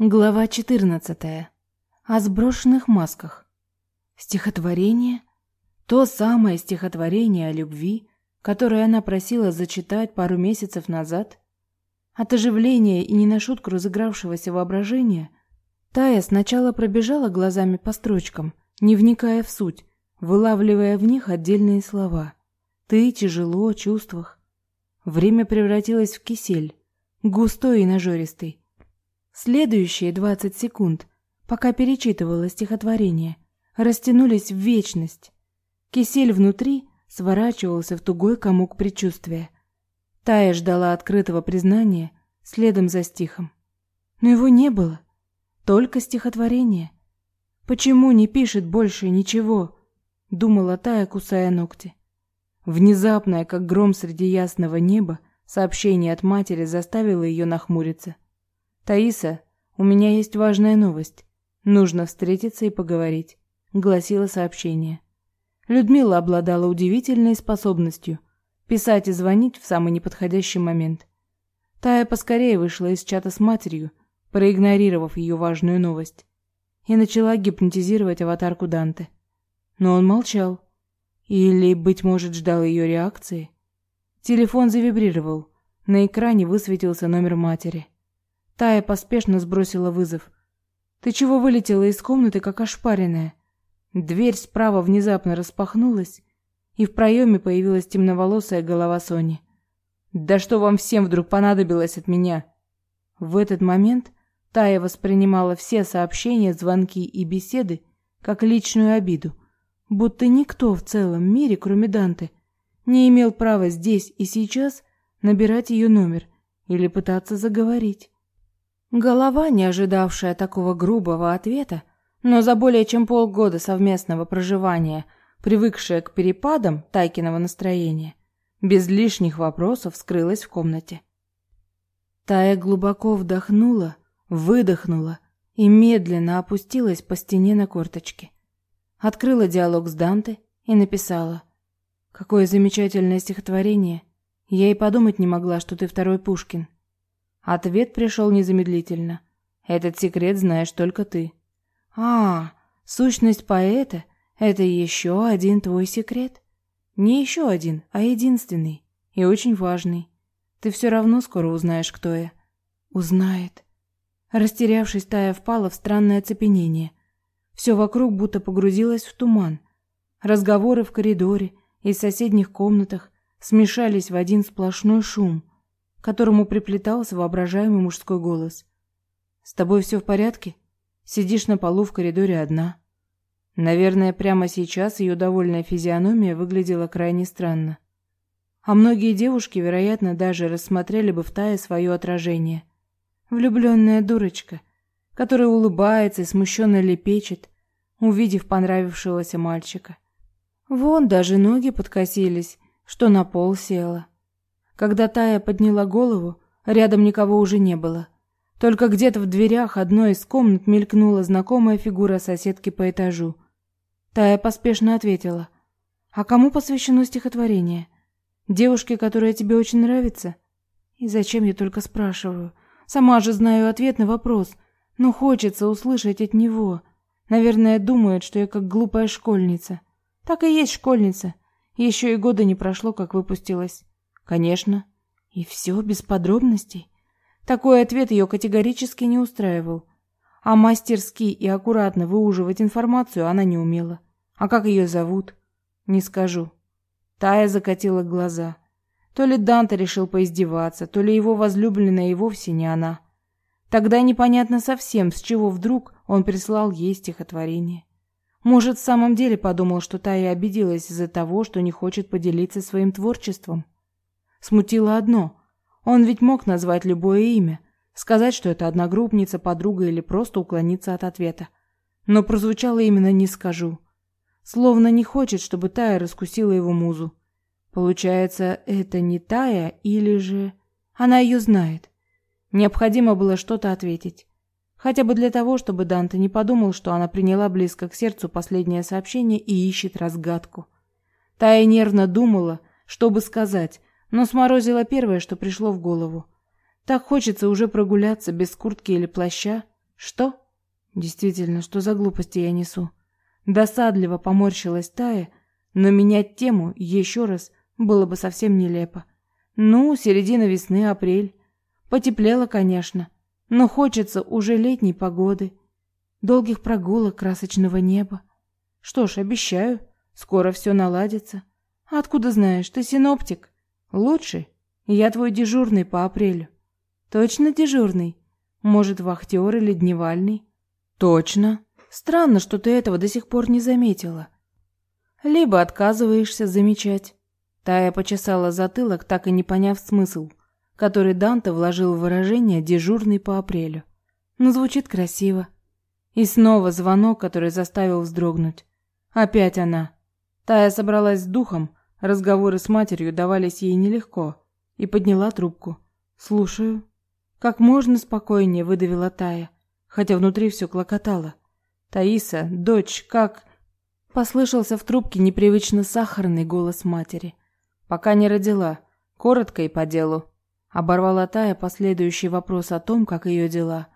Глава 14. О сброшенных масках. Стихотворение? То самое стихотворение о любви, которое она просила зачитать пару месяцев назад. От оживления и не на шутку разыгравшегося воображения Тая сначала пробежала глазами по строчкам, не вникая в суть, вылавливая в них отдельные слова. Ты тяжело, чувствах. Время превратилось в кисель, густой и нажористый, Следующие двадцать секунд, пока перечитывала стихотворение, растянулись в вечность. Кисель внутри сворачивался в тугой комок предчувствия. Тая ждала открытого признания следом за стихом. Но его не было. Только стихотворение. Почему не пишет больше ничего? Думала Тая, кусая ногти. Внезапное, как гром среди ясного неба, сообщение от матери заставило ее нахмуриться. «Таиса, у меня есть важная новость. Нужно встретиться и поговорить», — гласило сообщение. Людмила обладала удивительной способностью писать и звонить в самый неподходящий момент. Тая поскорее вышла из чата с матерью, проигнорировав ее важную новость, и начала гипнотизировать аватарку Данте. Но он молчал. Или, быть может, ждал ее реакции. Телефон завибрировал. На экране высветился номер матери. Тая поспешно сбросила вызов. Ты чего вылетела из комнаты, как ошпаренная? Дверь справа внезапно распахнулась, и в проеме появилась темноволосая голова Сони. Да что вам всем вдруг понадобилось от меня? В этот момент Тая воспринимала все сообщения, звонки и беседы как личную обиду, будто никто в целом мире, кроме Данте, не имел права здесь и сейчас набирать ее номер или пытаться заговорить. Голова, не ожидавшая такого грубого ответа, но за более чем полгода совместного проживания, привыкшая к перепадам Тайкиного настроения, без лишних вопросов скрылась в комнате. Тая глубоко вдохнула, выдохнула и медленно опустилась по стене на корточки. Открыла диалог с Данте и написала: "Какое замечательное стихотворение. Я и подумать не могла, что ты второй Пушкин. Ответ пришел незамедлительно. Этот секрет знаешь только ты. А, сущность поэта это еще один твой секрет? Не еще один, а единственный и очень важный. Ты все равно скоро узнаешь, кто я. Узнает. Растерявшись, Тая впала в странное оцепенение. Все вокруг будто погрузилось в туман. Разговоры в коридоре и в соседних комнатах смешались в один сплошной шум которому приплетался воображаемый мужской голос. «С тобой все в порядке? Сидишь на полу в коридоре одна». Наверное, прямо сейчас ее довольная физиономия выглядела крайне странно. А многие девушки, вероятно, даже рассмотрели бы в Тае свое отражение. Влюбленная дурочка, которая улыбается и смущенно лепечет, увидев понравившегося мальчика. Вон даже ноги подкосились, что на пол села. Когда Тая подняла голову, рядом никого уже не было. Только где-то в дверях одной из комнат мелькнула знакомая фигура соседки по этажу. Тая поспешно ответила: "А кому посвящено стихотворение? Девушке, которая тебе очень нравится?" И зачем я только спрашиваю? Сама же знаю ответ на вопрос, но хочется услышать от него. Наверное, думает, что я как глупая школьница. Так и есть школьница. Еще и года не прошло, как выпустилась. Конечно. И все без подробностей. Такой ответ ее категорически не устраивал. А мастерски и аккуратно выуживать информацию она не умела. А как ее зовут? Не скажу. Тая закатила глаза. То ли Данте решил поиздеваться, то ли его возлюбленная и вовсе не она. Тогда непонятно совсем, с чего вдруг он прислал ей стихотворение. Может, в самом деле подумал, что Тая обиделась из-за того, что не хочет поделиться своим творчеством. Смутило одно. Он ведь мог назвать любое имя, сказать, что это одногруппница, подруга или просто уклониться от ответа. Но прозвучало именно «не скажу». Словно не хочет, чтобы Тая раскусила его музу. Получается, это не Тая или же... Она ее знает. Необходимо было что-то ответить. Хотя бы для того, чтобы Данте не подумал, что она приняла близко к сердцу последнее сообщение и ищет разгадку. Тая нервно думала, что бы сказать, но сморозила первое, что пришло в голову. Так хочется уже прогуляться без куртки или плаща, Что? Действительно, что за глупости я несу? Досадливо поморщилась Тая, но менять тему еще раз было бы совсем нелепо. Ну, середина весны, апрель. Потеплело, конечно, но хочется уже летней погоды, долгих прогулок, красочного неба. Что ж, обещаю, скоро все наладится. Откуда знаешь, ты синоптик? Лучше. Я твой дежурный по апрелю. Точно дежурный? Может, вахтер или дневальный? Точно. Странно, что ты этого до сих пор не заметила. Либо отказываешься замечать. Тая почесала затылок, так и не поняв смысл, который Данте вложил в выражение «дежурный по апрелю». Но звучит красиво. И снова звонок, который заставил вздрогнуть. Опять она. Тая собралась с духом, разговоры с матерью давались ей нелегко, и подняла трубку. «Слушаю». Как можно спокойнее выдавила Тая, хотя внутри все клокотало. «Таиса, дочь, как...» Послышался в трубке непривычно сахарный голос матери. «Пока не родила. Коротко и по делу». Оборвала Тая последующий вопрос о том, как ее дела.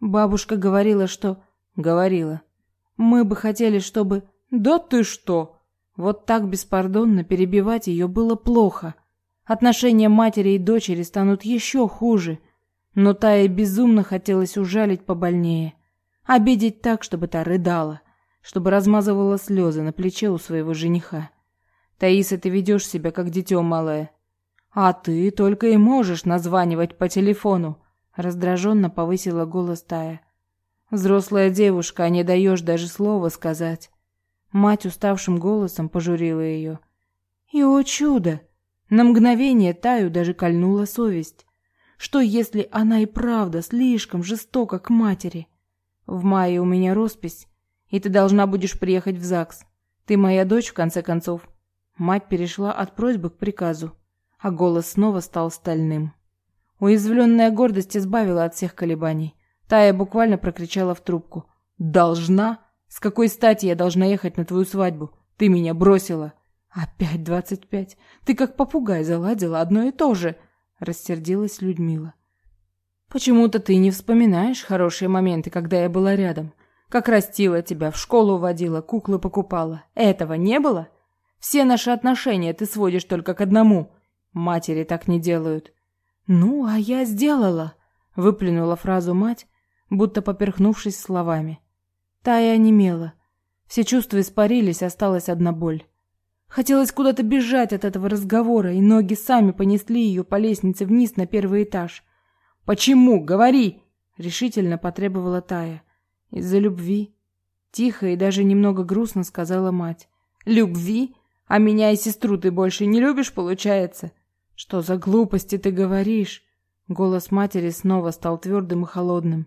Бабушка говорила, что... Говорила. Мы бы хотели, чтобы... Да ты что? Вот так беспардонно перебивать ее было плохо. Отношения матери и дочери станут еще хуже. Но Тае безумно хотелось ужалить побольнее. Обидеть так, чтобы та рыдала, чтобы размазывала слезы на плече у своего жениха. Таиса, ты ведешь себя как дитё малое. А ты только и можешь названивать по телефону, раздраженно повысила голос Тая. Взрослая девушка, а не даешь даже слова сказать. Мать уставшим голосом пожурила ее. И о чудо, на мгновение Таю даже кольнула совесть. Что если она и правда слишком жестока к матери? В мае у меня роспись, и ты должна будешь приехать в ЗАГС. Ты моя дочь, в конце концов. Мать перешла от просьбы к приказу, а голос снова стал стальным. Уязвленная гордость избавила от всех колебаний. Тая буквально прокричала в трубку: "Должна? С какой стати я должна ехать на твою свадьбу? Ты меня бросила. Опять двадцать пять. Ты как попугай заладила одно и то же", рассердилась Людмила. Почему-то ты не вспоминаешь хорошие моменты, когда я была рядом. Как растила тебя, в школу водила, куклы покупала. Этого не было? Все наши отношения ты сводишь только к одному. Матери так не делают. Ну, а я сделала, выплюнула фразу мать, будто поперхнувшись словами. Тая онемела. Все чувства испарились, осталась одна боль. Хотелось куда-то бежать от этого разговора, и ноги сами понесли ее по лестнице вниз на первый этаж. Почему? Говори, решительно потребовала Тая. Из-за любви, тихо и даже немного грустно сказала мать. Любви? А меня и сестру ты больше не любишь, получается? Что за глупости ты говоришь? Голос матери снова стал твердым и холодным.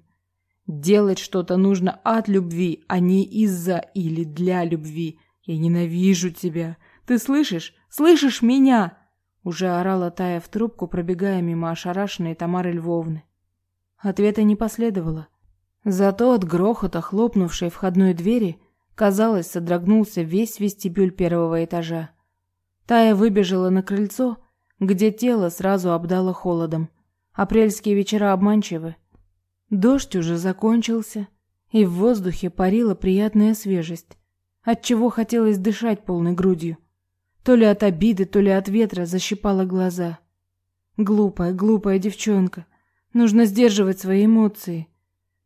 Делать что-то нужно от любви, а не из-за или для любви. Я ненавижу тебя. Ты слышишь? Слышишь меня? Уже орала Тая в трубку, пробегая мимо ошарашенной Тамары Львовны. Ответа не последовало. Зато от грохота хлопнувшей входной двери, казалось, содрогнулся весь вестибюль первого этажа. Тая выбежала на крыльцо, где тело сразу обдало холодом. Апрельские вечера обманчивы. Дождь уже закончился, и в воздухе парила приятная свежесть, от чего хотелось дышать полной грудью. То ли от обиды, то ли от ветра защипала глаза. Глупая, глупая девчонка. Нужно сдерживать свои эмоции.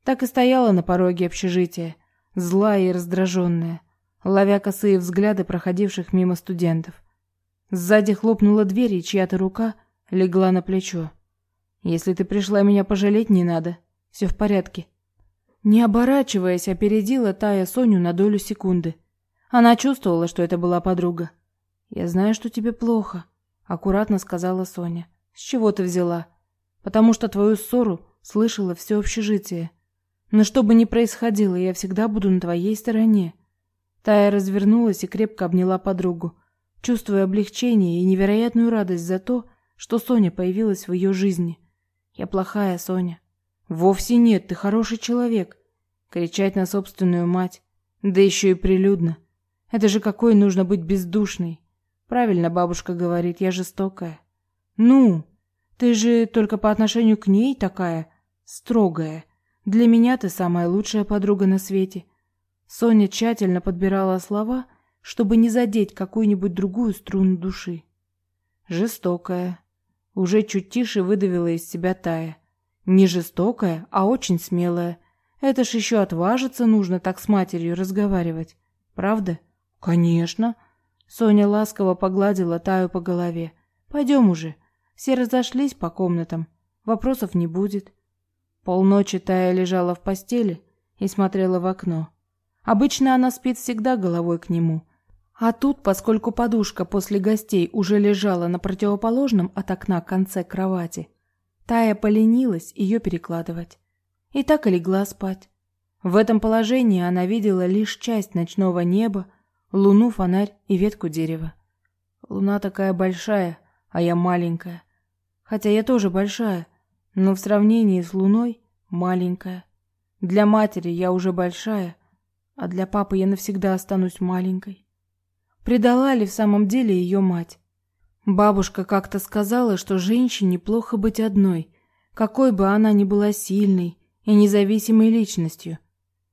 Так и стояла на пороге общежития, злая и раздраженная, ловя косые взгляды проходивших мимо студентов. Сзади хлопнула дверь, и чья-то рука легла на плечо. Если ты пришла меня пожалеть, не надо. Все в порядке. Не оборачиваясь, опередила Тая Соню на долю секунды. Она чувствовала, что это была подруга. Я знаю, что тебе плохо, аккуратно сказала Соня. С чего ты взяла? Потому что твою ссору слышала все общежитие. Но что бы ни происходило, я всегда буду на твоей стороне. Тая развернулась и крепко обняла подругу, чувствуя облегчение и невероятную радость за то, что Соня появилась в ее жизни. Я плохая, Соня. Вовсе нет, ты хороший человек. Кричать на собственную мать, да еще и прилюдно. Это же какой нужно быть бездушной. Правильно бабушка говорит, я жестокая. Ну, ты же только по отношению к ней такая строгая. Для меня ты самая лучшая подруга на свете. Соня тщательно подбирала слова, чтобы не задеть какую-нибудь другую струну души. Жестокая. Уже чуть тише выдавила из себя Тая. Не жестокая, а очень смелая. Это ж еще отважиться нужно так с матерью разговаривать. Правда? Конечно. Соня ласково погладила Таю по голове. Пойдем уже. Все разошлись по комнатам. Вопросов не будет. Полночи Тая лежала в постели и смотрела в окно. Обычно она спит всегда головой к нему. А тут, поскольку подушка после гостей уже лежала на противоположном от окна конце кровати, Тая поленилась ее перекладывать. И так и легла спать. В этом положении она видела лишь часть ночного неба, луну, фонарь и ветку дерева. Луна такая большая, а я маленькая. Хотя я тоже большая, но в сравнении с луной маленькая. Для матери я уже большая, а для папы я навсегда останусь маленькой. Предала ли в самом деле ее мать? Бабушка как-то сказала, что женщине плохо быть одной, какой бы она ни была сильной и независимой личностью.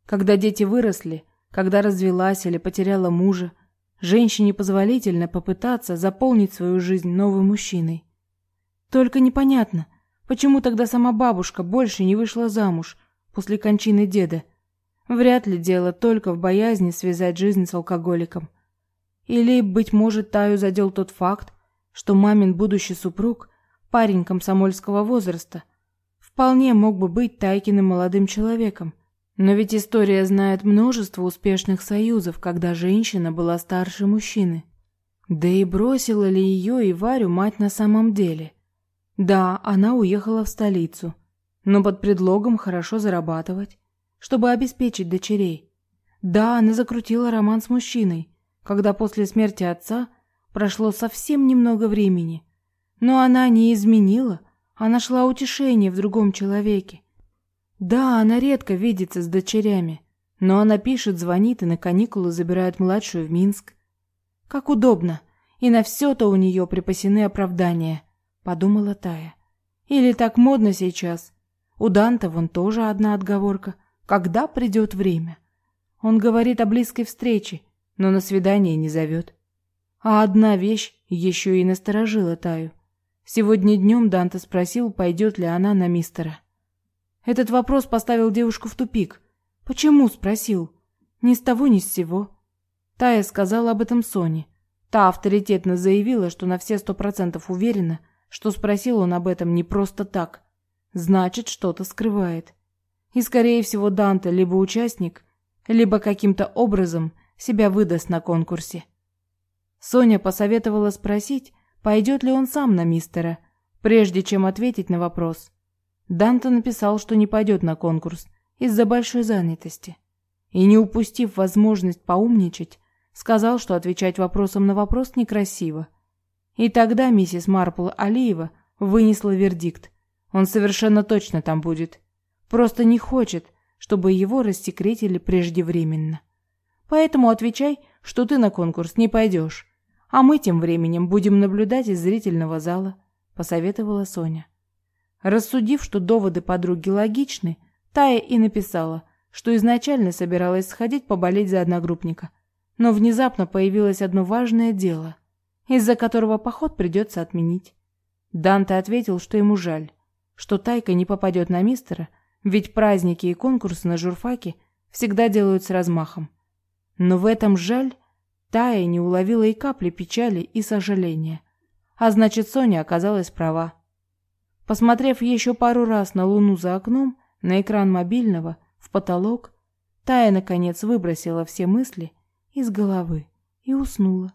Когда дети выросли, когда развелась или потеряла мужа, женщине позволительно попытаться заполнить свою жизнь новым мужчиной. Только непонятно, почему тогда сама бабушка больше не вышла замуж после кончины деда. Вряд ли дело только в боязни связать жизнь с алкоголиком. Или, быть может, Таю задел тот факт, что мамин будущий супруг, парень комсомольского возраста, вполне мог бы быть Тайкиным молодым человеком. Но ведь история знает множество успешных союзов, когда женщина была старше мужчины. Да и бросила ли ее и Варю мать на самом деле? Да, она уехала в столицу, но под предлогом хорошо зарабатывать, чтобы обеспечить дочерей. Да, она закрутила роман с мужчиной, когда после смерти отца прошло совсем немного времени. Но она не изменила, а нашла утешение в другом человеке. Да, она редко видится с дочерями, но она пишет, звонит и на каникулы забирает младшую в Минск. Как удобно, и на все-то у нее припасены оправдания, подумала Тая. Или так модно сейчас. У Данта вон тоже одна отговорка. Когда придет время? Он говорит о близкой встрече, но на свидание не зовет. А одна вещь еще и насторожила Таю. Сегодня днем Данте спросил, пойдет ли она на мистера. Этот вопрос поставил девушку в тупик. Почему спросил? Ни с того, ни с сего. Тая сказала об этом Соне. Та авторитетно заявила, что на все сто процентов уверена, что спросил он об этом не просто так. Значит, что-то скрывает. И, скорее всего, Данте либо участник, либо каким-то образом себя выдаст на конкурсе. Соня посоветовала спросить, пойдет ли он сам на мистера, прежде чем ответить на вопрос. Данте написал, что не пойдет на конкурс из-за большой занятости. И не упустив возможность поумничать, сказал, что отвечать вопросом на вопрос некрасиво. И тогда миссис Марпл Алиева вынесла вердикт. Он совершенно точно там будет. Просто не хочет, чтобы его рассекретили преждевременно. Поэтому отвечай, что ты на конкурс не пойдешь. А мы тем временем будем наблюдать из зрительного зала, посоветовала Соня. Рассудив, что доводы подруги логичны, Тая и написала, что изначально собиралась сходить поболеть за одногруппника. Но внезапно появилось одно важное дело, из-за которого поход придется отменить. Данте ответил, что ему жаль, что Тайка не попадет на мистера, ведь праздники и конкурсы на журфаке всегда делают с размахом. Но в этом жаль Тая не уловила и капли печали и сожаления. А значит, Соня оказалась права. Посмотрев еще пару раз на луну за окном, на экран мобильного, в потолок, Тая наконец выбросила все мысли из головы и уснула.